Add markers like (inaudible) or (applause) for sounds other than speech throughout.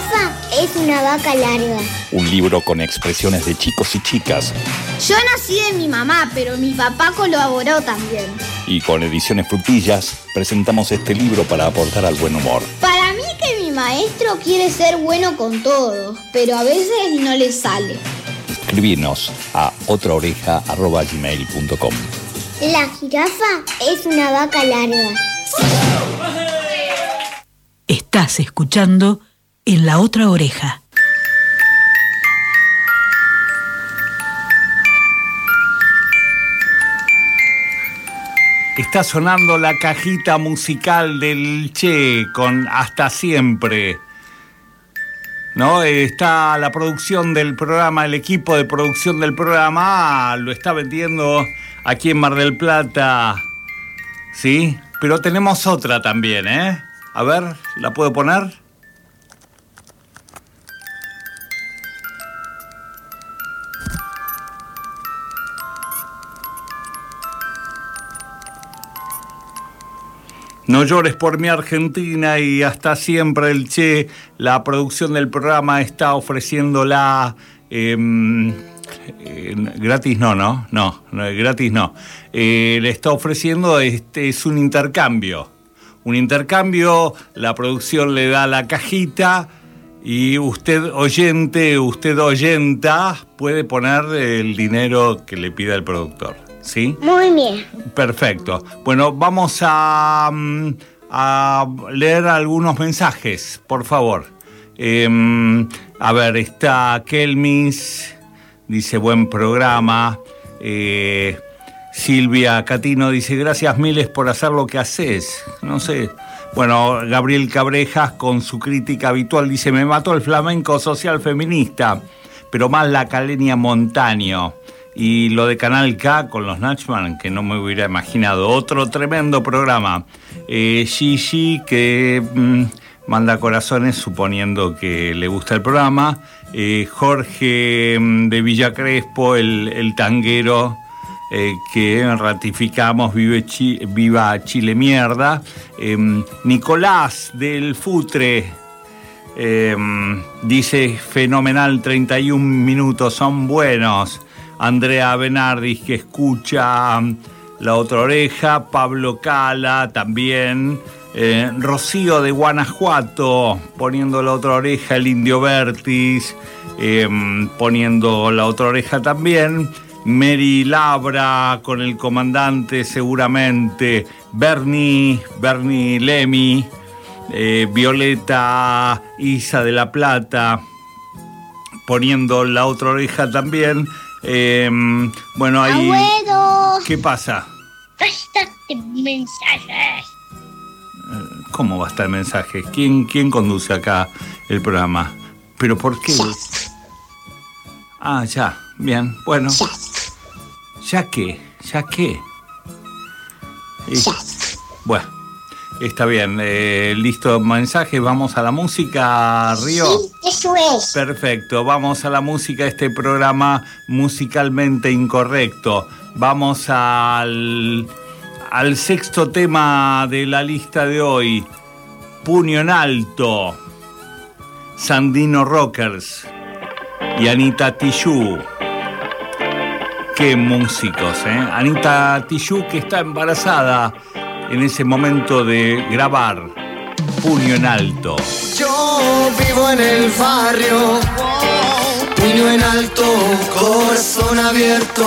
jirafa es una vaca larga. Un libro con expresiones de chicos y chicas. Yo nací de mi mamá, pero mi papá colaboró también. Y con Ediciones Frutillas presentamos este libro para aportar al buen humor. Para mí que mi maestro quiere ser bueno con todos, pero a veces no le sale. Escribinos a otraoreja.gmail.com La jirafa es una vaca larga. Estás escuchando en la otra oreja. Está sonando la cajita musical del Che con Hasta Siempre. ¿No? Está la producción del programa, el equipo de producción del programa ah, lo está vendiendo aquí en Mar del Plata. ¿Sí? Pero tenemos otra también, ¿eh? A ver, ¿la puedo poner? No llores por mi Argentina y hasta siempre el Che, la producción del programa está ofreciéndola em, gratis no, no, no, gratis no. Eh, le está ofreciendo, este es un intercambio. Un intercambio, la producción le da la cajita y usted oyente, usted oyenta, puede poner el dinero que le pida el productor. ¿Sí? Muy bien. Perfecto. Bueno, vamos a, mm, a leer algunos mensajes, por favor. Em, a ver, está Kelmis, dice buen programa. Eh, Silvia Catino dice gracias miles por hacer lo que haces. No sé. Bueno, Gabriel Cabrejas con su crítica habitual dice me mató el flamenco social feminista, pero más la calenia montaño. Y lo de Canal K con los Nachman, que no me hubiera imaginado. Otro tremendo programa. Eh, Gigi, que mm, manda corazones suponiendo que le gusta el programa. Eh, Jorge mm, de Villa Crespo, el, tanguero. Eh, que ratificamos Vive Viva Chile Mierda. Em, Nicolás del Futre dice fenomenal, 31 minutos, son buenos. Andrea Benardis que escucha mm, La Otra Oreja, Pablo Cala también, eh, Rocío de Guanajuato poniendo La Otra Oreja, el Indio Vertis em, poniendo La Otra Oreja también. Mary Labra con el comandante seguramente, Bernie, Bernie Lemi, eh, Violeta Isa de la Plata, poniendo la otra oreja también, Em, bueno, ahí. ¿Qué pasa? Mensajes. Eh, ¿Cómo va a estar mensajes? ¿Quién, ¿Quién conduce acá el programa? ¿Pero por qué? Ah, ya, bien, bueno. ¿Ya qué? ¿Ya qué? Bueno. Está bien, eh, listo mensaje, vamos a la música, Río. Sí, Perfecto, vamos a la música, este programa musicalmente incorrecto. Vamos al, al sexto tema de la lista de hoy, Puño en Alto, Sandino Rockers y Anita Tijoux. Qué músicos, ¿eh? Anita Tijoux que está embarazada en ese momento de grabar Puño en Alto. Yo vivo en el barrio, puño en alto, corazón abierto.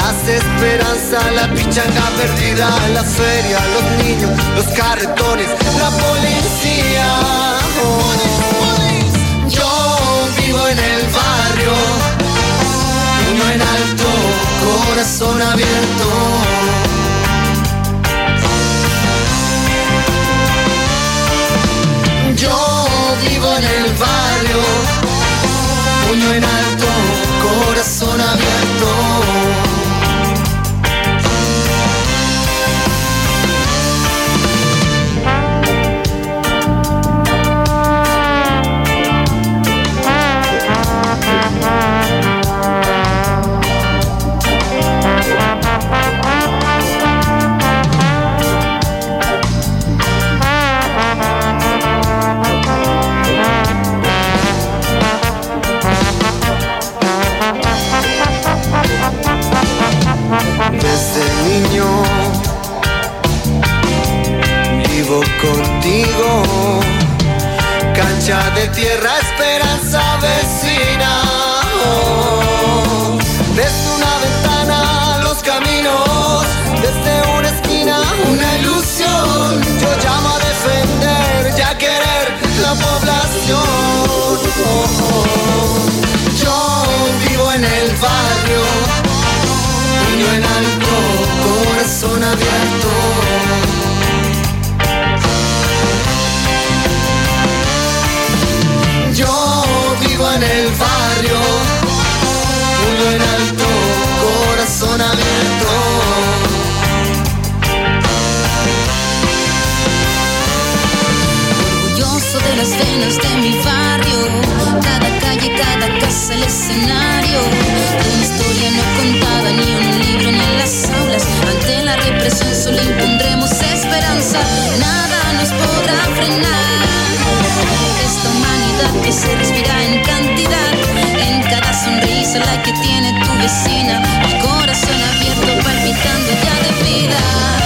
Las esperanzas, la pichanga perdida, la feria, los niños, los carretones, la policía. Yo vivo en el barrio, uno en alto, corazón abierto. Yo vivo en el barrio, puño en alto, corazón abierto. De tierra, de mi barrio, cada calle, cada casa, el escenario una historia no contada, ni un libro, ni en las aulas. Ante la represión solo impondremos esperanza, nada nos podrá frenar. Esta humanidad que se respira en cantidad, en cada sonrisa la que tiene tu vecina, el corazón abierto palpitando ya de vida.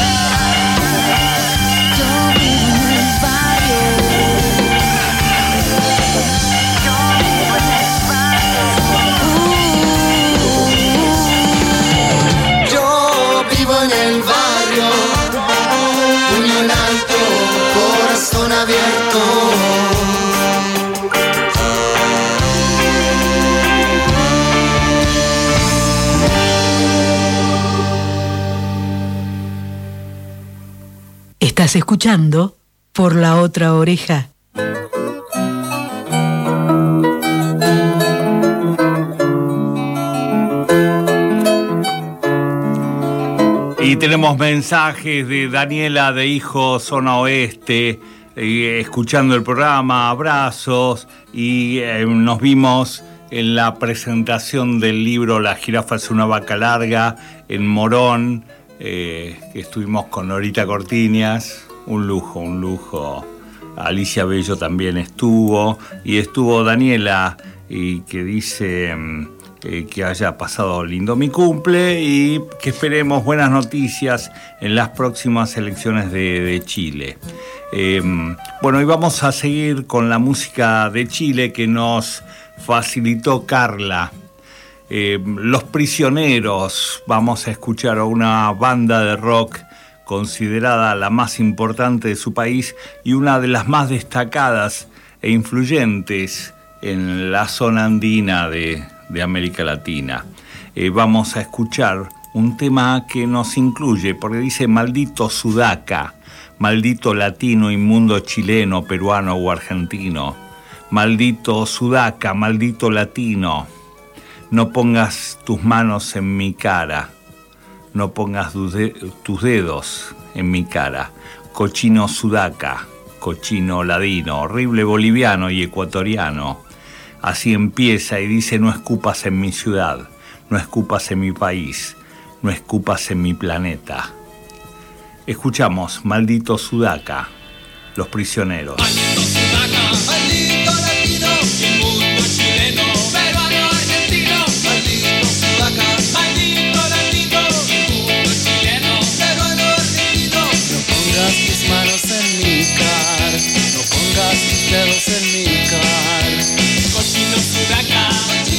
Barrio, puño en alto, corazón abierto. Estás escuchando por la otra oreja. Y tenemos mensajes de Daniela de Hijo Zona Oeste, eh, escuchando el programa, abrazos, y eh, nos vimos en la presentación del libro La jirafa es una vaca larga en Morón, eh, estuvimos con Norita Cortiñas, un lujo, un lujo. Alicia Bello también estuvo, y estuvo Daniela, y que dice... eh, que haya pasado lindo mi cumple y que esperemos buenas noticias en las próximas elecciones de, Chile. Eh, bueno, y vamos a seguir con la música de Chile que nos facilitó Carla. Eh, Los Prisioneros, vamos a escuchar a una banda de rock considerada la más importante de su país y una de las más destacadas e influyentes en la zona andina de, de América Latina. Eh, vamos a escuchar un tema que nos incluye, porque dice maldito sudaca, maldito latino inmundo chileno, peruano o argentino, maldito sudaca, maldito latino, no pongas tus manos en mi cara, no pongas tus de- tus dedos en mi cara, cochino sudaca, cochino ladino, horrible boliviano y ecuatoriano. Así empieza y dice, no escupas en mi ciudad, no escupas en mi país, no escupas en mi planeta. Escuchamos, maldito Sudaca, los prisioneros. Maldito latino, inmundo chileno, peruano, argentino. Maldito sudaca, maldito latino, inmundo chileno, peruano, argentino. No pongas tus manos en mi cara, no pongas tus dedos en mi cara. Cochino sudaca, cochino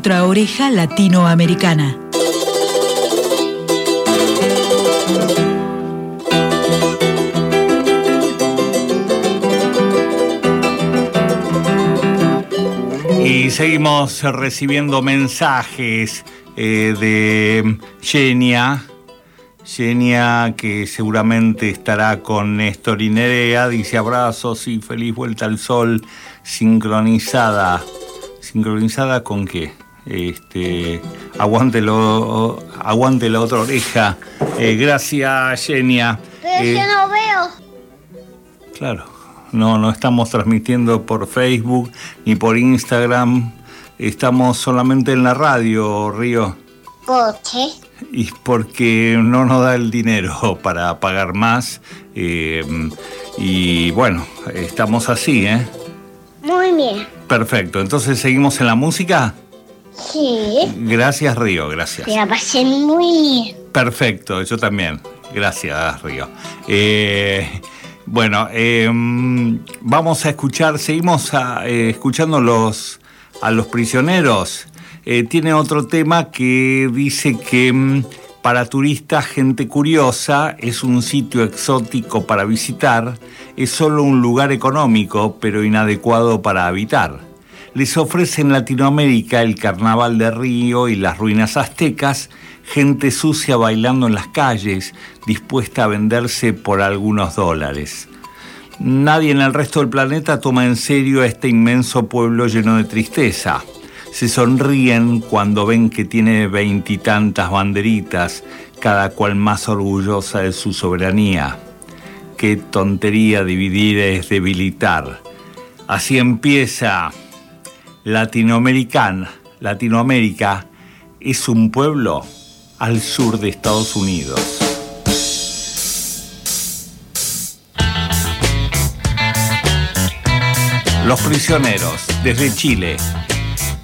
otra oreja latinoamericana. Y seguimos recibiendo mensajes eh, de Genia. Genia, que seguramente estará con Néstor y dice abrazos y feliz vuelta al sol, sincronizada. ¿Sincronizada con qué? Este, aguante, lo- aguante la otra oreja. Eh, gracias, Genia. Pero Eh, yo no veo. Claro, no, no estamos transmitiendo por Facebook ni por Instagram, estamos solamente en la radio, Río, ¿Por qué? y porque no nos da el dinero (laughs) para pagar más. eh, y bueno, estamos así, ¿eh? Muy bien. Perfecto, entonces seguimos en la música. Sí. Gracias, Río, gracias. Me la pasé muy bien. Perfecto, yo también. Gracias, Río. Eh, bueno, eh, vamos a escuchar, seguimos a- eh, escuchando los, a los prisioneros. Eh, tiene otro tema que dice que mm, para turistas, gente curiosa, es un sitio exótico para visitar, es solo un lugar económico, pero inadecuado para habitar. Les ofrece en Latinoamérica el carnaval de Río y las ruinas aztecas, gente sucia bailando en las calles, dispuesta a venderse por algunos dólares. Nadie en el resto del planeta toma en serio a este inmenso pueblo lleno de tristeza. Se sonríen cuando ven que tiene veintitantas banderitas, cada cual más orgullosa de su soberanía. Qué tontería dividir es debilitar. Así empieza Latinoamericana. Latinoamérica es un pueblo al sur de Estados Unidos. Los prisioneros desde Chile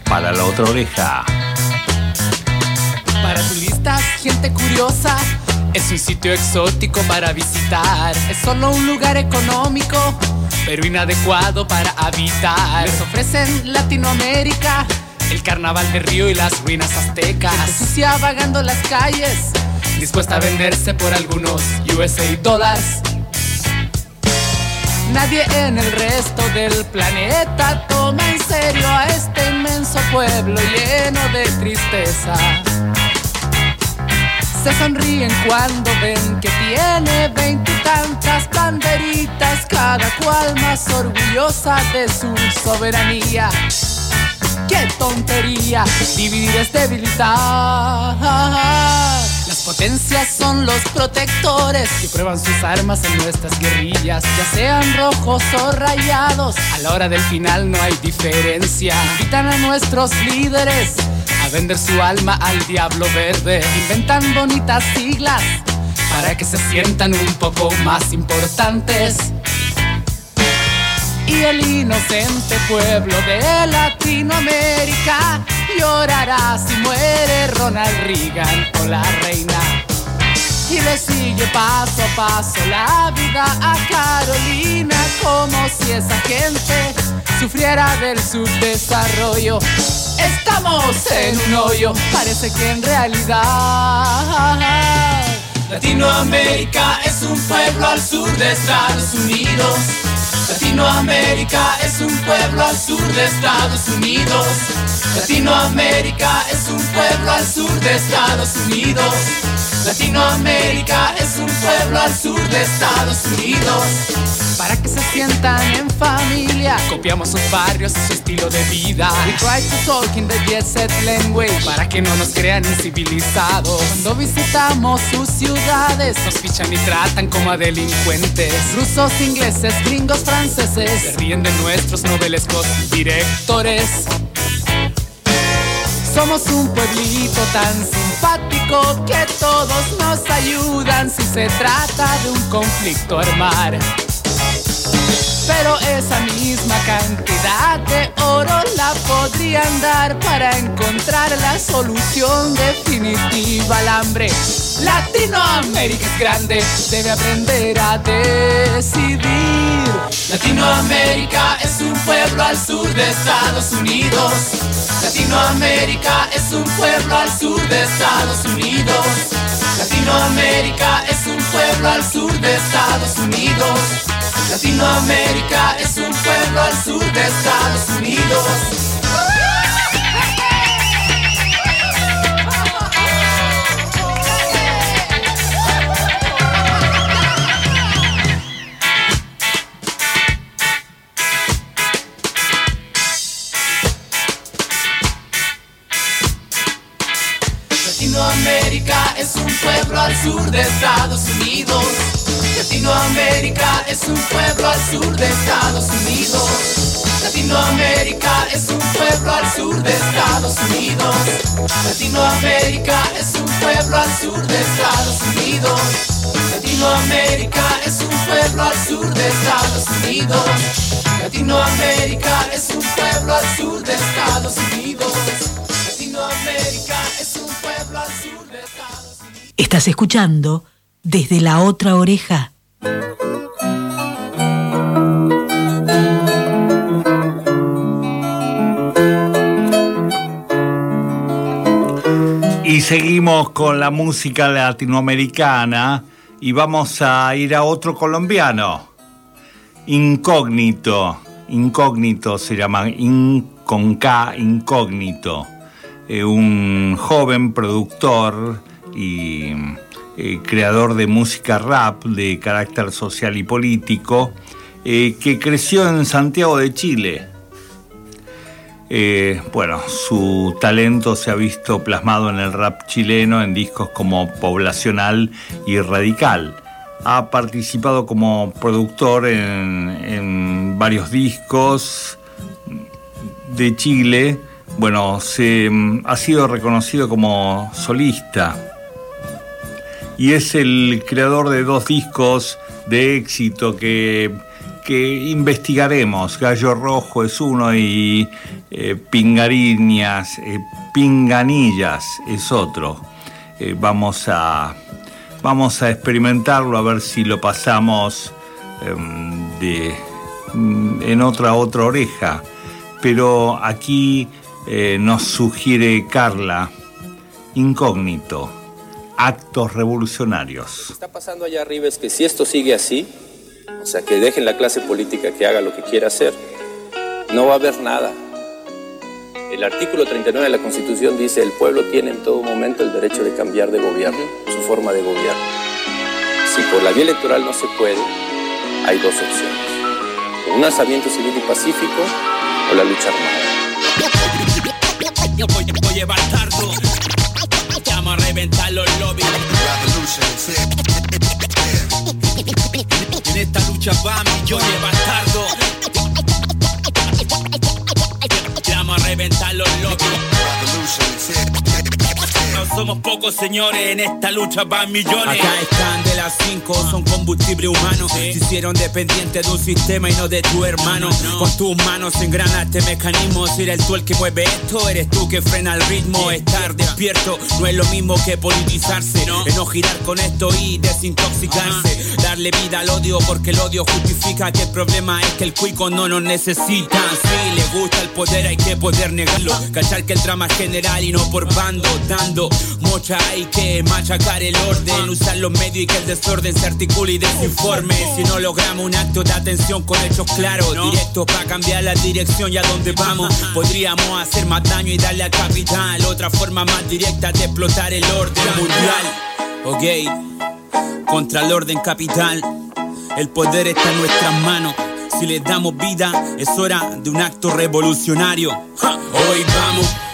para la otra oreja. Para turistas, gente curiosa, es un sitio exótico para visitar. Es solo un lugar económico, pero inadecuado para habitar. Les ofrecen Latinoamérica, el carnaval de Río y las ruinas aztecas. Sucia vagando las calles, dispuesta a venderse por algunos USA dólares. Nadie en el resto del planeta toma en serio a este inmenso pueblo lleno de tristeza. Se sonríen cuando ven que tiene veintitantas banderitas, cada cual más orgullosa de su soberanía. ¡Qué tontería! Dividir es debilitar. Las potencias son los protectores que prueban sus armas en nuestras guerrillas, ya sean rojos o rayados. A la hora del final no hay diferencia. Invitan a nuestros líderes vender su alma al diablo verde. Inventan bonitas siglas para que se sientan un poco más importantes. Y el inocente pueblo de Latinoamérica llorará si muere Ronald Reagan o la reina. Y le sigue paso a paso la vida a Carolina como si esa gente sufriera del subdesarrollo. Estamos en un hoyo, parece que en realidad Latinoamérica es un pueblo al sur de Estados Unidos. Latinoamérica es un pueblo al sur de Estados Unidos. Latinoamérica es un pueblo al sur de Estados Unidos. Latinoamérica es un pueblo al sur de Estados Unidos. Para que se sientan en familia, copiamos sus barrios y su estilo de vida. We try to talk in the jet set language para que no nos crean incivilizados. Cuando visitamos sus ciudades, nos fichan y tratan como a delincuentes. Rusos, ingleses, gringos, franceses, se ríen de nuestros novelescos directores. Somos un pueblito tan simpático que todos nos ayudan si se trata de un conflicto armar. Pero esa misma cantidad de oro la podrían dar para encontrar la solución definitiva al hambre. Latinoamérica es grande, debe aprender a decidir. Latinoamérica es un pueblo al sur de Estados Unidos. Latinoamérica es un pueblo al sur de Estados Unidos. Latinoamérica es un pueblo al sur de Estados Unidos. Latinoamérica es un pueblo al sur de Estados Unidos. De Estados Unidos. Latinoamérica es un pueblo al sur de Estados Unidos. Latinoamérica es un pueblo al sur de Estados Unidos. Latinoamérica es un pueblo al sur de Estados Unidos. Latinoamérica es un pueblo al sur de Estados Unidos. Latinoamérica es un pueblo al sur de Estados Unidos. Estás escuchando desde la otra oreja. Y seguimos con la música latinoamericana y vamos a ir a otro colombiano, Incógnito. Incógnito se llama, in, con K, Incógnito. Eh, un joven productor y eh, creador de música rap de carácter social y político eh, que creció en Santiago de Chile. Eh, bueno, su talento se ha visto plasmado en el rap chileno en discos como Poblacional y Radical. Ha participado como productor en, en varios discos de Chile. Bueno, se, ha sido reconocido como solista y es el creador de dos discos de éxito que, que investigaremos. Gallo Rojo es uno y eh, Pingariñas, eh, Pinganillas es otro. Eh, vamos, a, vamos a experimentarlo a ver si lo pasamos em, de, mm, en otra, otra oreja. Pero aquí eh, nos sugiere Carla, incógnito actos revolucionarios. Lo que está pasando allá arriba es que si esto sigue así, o sea, que dejen la clase política que haga lo que quiera hacer, no va a haber nada. El artículo 39 de la Constitución dice el pueblo tiene en todo momento el derecho de cambiar de gobierno, su forma de gobierno. Si por la vía electoral no se puede, hay dos opciones. Un lanzamiento civil y pacífico o la lucha armada. Llama a reventar los lobbies. En esta lucha va millones bastardo. Llama a reventar los lobbies. No somos pocos señores, en esta lucha van millones. Acá están de de las 5 son combustible humano. Se hicieron dependientes de un sistema y no de tu hermano. Con tus manos engranaste mecanismos. Eres tú el que mueve esto, eres tú que frena el ritmo. Estar despierto no es lo mismo que politizarse. No girar con esto y desintoxicarse. Darle vida al odio porque el odio justifica que el problema es que el cuico no nos necesita. Si le gusta el poder, hay que poder negarlo. Cachar que el drama es general y no por bando. Dando mocha, hay que machacar el orden. Usar los medios y que el desorden se articule y desinforme. Si no logramos un acto de atención con hechos claros, directo para cambiar la dirección y a dónde vamos. Podríamos hacer más daño y darle al capital. Otra forma más directa de explotar el orden mundial. Ok, contra el orden capital. El poder está en nuestras manos. Si le damos vida, es hora de un acto revolucionario. Hoy vamos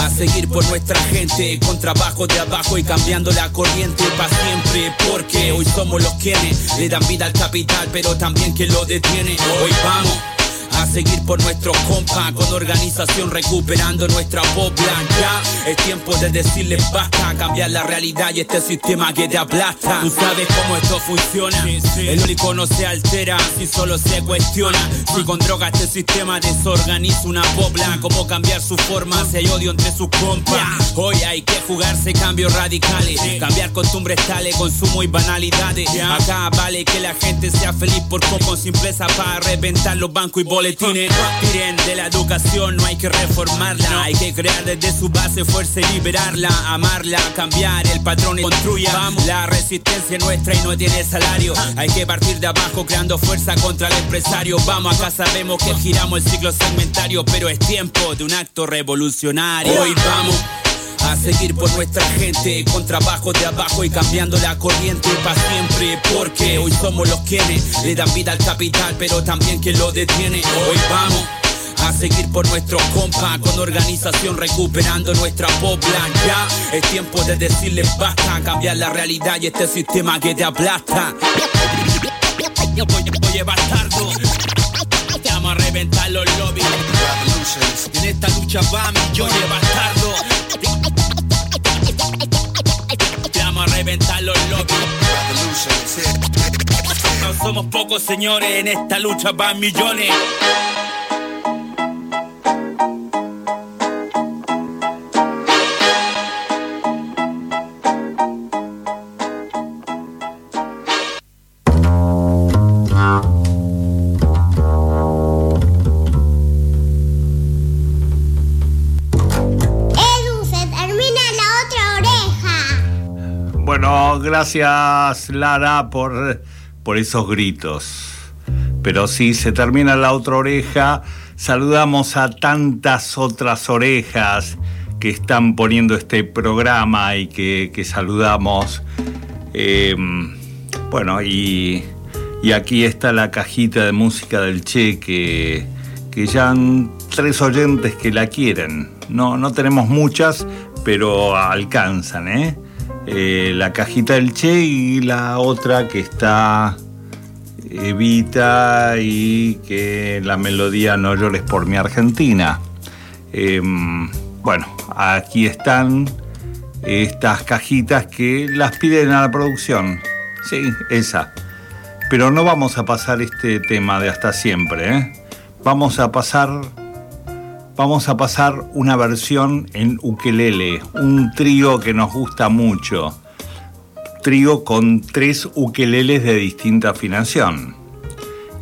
a seguir por nuestra gente con trabajo de abajo y cambiando la corriente para siempre porque hoy somos los quienes le dan vida al capital pero también quien lo detiene. Hoy vamos a seguir por nuestros compas con organización recuperando nuestra popla ya es tiempo de decirles basta cambiar la realidad y este sistema que te aplasta. Tú sabes cómo esto funciona. El único no se altera si solo se cuestiona. Si con droga este sistema desorganiza una popla cómo cambiar su forma si hay odio entre sus compas. Hoy hay que jugarse cambios radicales. Cambiar costumbres tales consumo y banalidades. Acá vale que la gente sea feliz por poco con simpleza para reventar los bancos y boletines Miren, de la educación no hay que reformarla. Hay que crear desde su base fuerza y liberarla Amarla, cambiar el patrón y construya. La resistencia es nuestra y no tiene salario. Hay que partir de abajo creando fuerza contra el empresario. Vamos, acá sabemos que giramos el ciclo segmentario Pero es tiempo de un acto revolucionario. Hoy vamos a seguir por nuestra gente con trabajo de abajo y cambiando la corriente para siempre porque hoy somos los quienes le dan vida al capital pero también quien lo detiene. Hoy vamos a seguir por nuestros compas con organización recuperando nuestra popla ya es tiempo de decirles basta cambiar la realidad y este sistema que te aplasta. Oye bastardo. Vamos a reventar los lobbies. En esta lucha va millones bastardo reventar los lobbies. No somos pocos señores, en esta lucha van millones. Gracias Lara por, por esos gritos. Pero sí, se termina la otra oreja. Saludamos a tantas otras orejas que están poniendo este programa y que, que saludamos. Eh, bueno, y, y aquí está la cajita de música del Che que, que ya han tres oyentes que la quieren. No, no tenemos muchas, pero alcanzan, ¿eh? Eh, la cajita del Che y la otra que está Evita y que la melodía No llores por mi Argentina. Eh, bueno, aquí están estas cajitas que las piden a la producción. Sí, esa. Pero no vamos a pasar este tema de hasta siempre, ¿eh? Vamos a pasar vamos a pasar una versión en ukelele, un trío que nos gusta mucho. Trío con tres ukeleles de distinta afinación.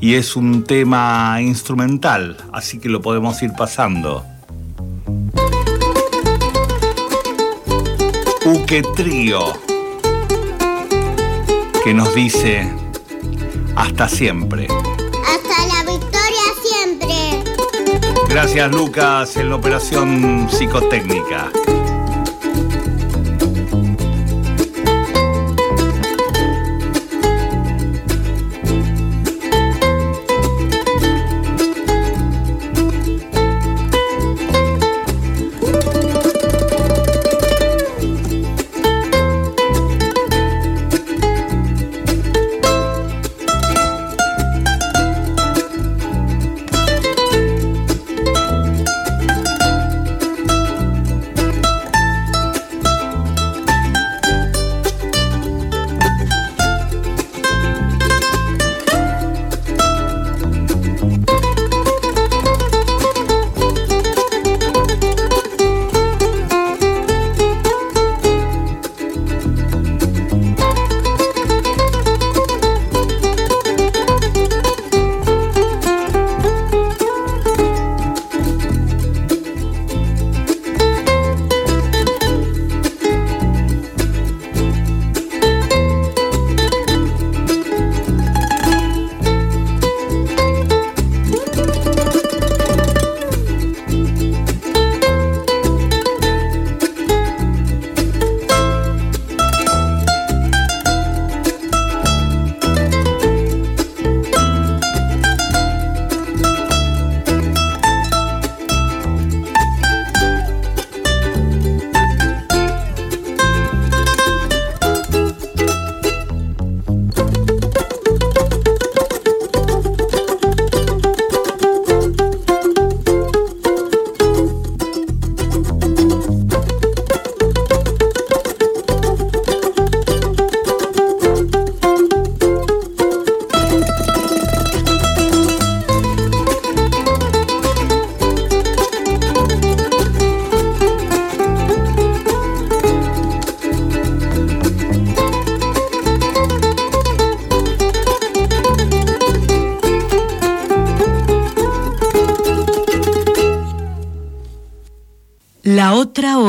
Y es un tema instrumental, así que lo podemos ir pasando. Uke Trío, que nos dice hasta siempre. Gracias Lucas en la operación psicotécnica.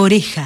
Oreja.